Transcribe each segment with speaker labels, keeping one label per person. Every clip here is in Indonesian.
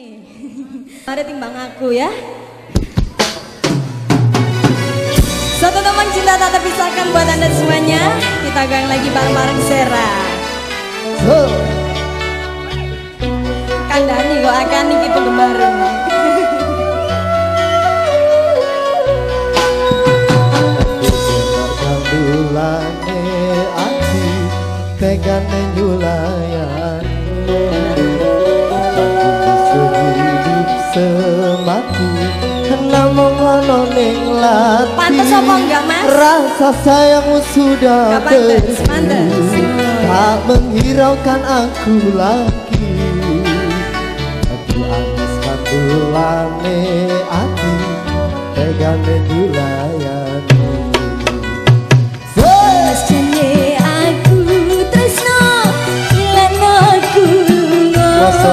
Speaker 1: Mari timbang aku ya. Satu teman cinta tak terpisahkan buat anda semuanya. Kita gang lagi bareng-bareng Sera. Kandani kok akan niki penggemar.
Speaker 2: Kandulane ati tegane nyulayan lati
Speaker 1: Pantes apa enggak, Mas?
Speaker 2: Rasa sayangmu sudah
Speaker 1: pantes, pantes.
Speaker 2: Tak menghiraukan aku lagi. Aduh anis kandulane ati tegane nyulayani
Speaker 1: Mas jane aku tresno aku
Speaker 2: Rasa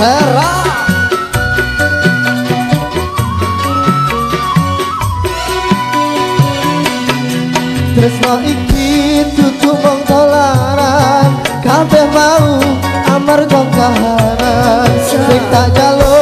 Speaker 1: Tresno
Speaker 2: iki tutu mong tolaran Kabeh mau amarga kahanan. Sing tak jalo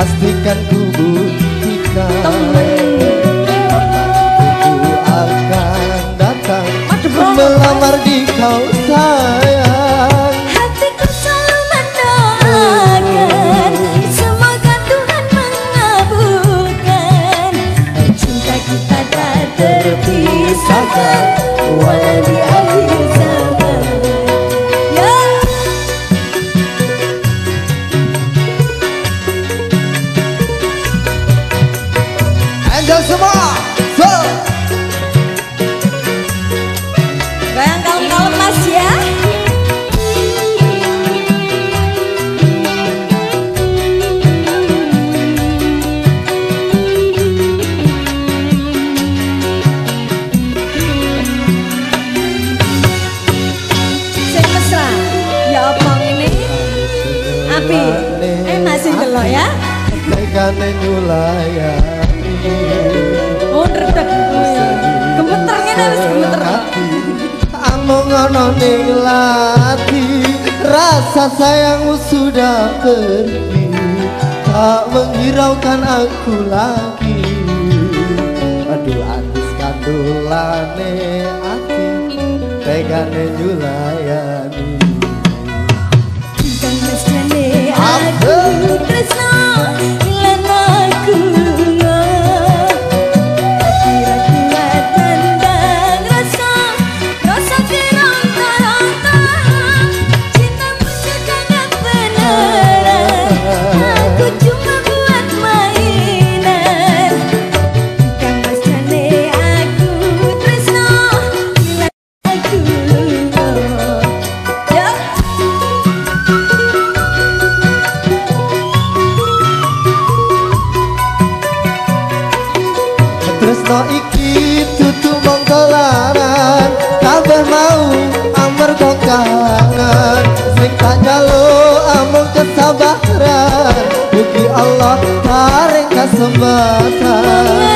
Speaker 2: Pastikan ku buktikan Aku akan datang Melamar di kau sayang.
Speaker 1: Hatiku selalu mendoakan. Semoga Tuhan mengabulkan. Cinta kita tak terpisahkan. Walau di akhir Goyang kalem-kalem mas ya. Ya Api. Eh ya.
Speaker 2: Tegane nyulayani ning lati Rasa sayangmu sudah pergi. Tak menghiraukan aku lagi. Aduh anis kandulane ati Tegane nyulayani iki tutu mong tolaran Kabeh mau amarga kahanan Sing tak jalo amung kesabaran Mugi Allah paring kesempatan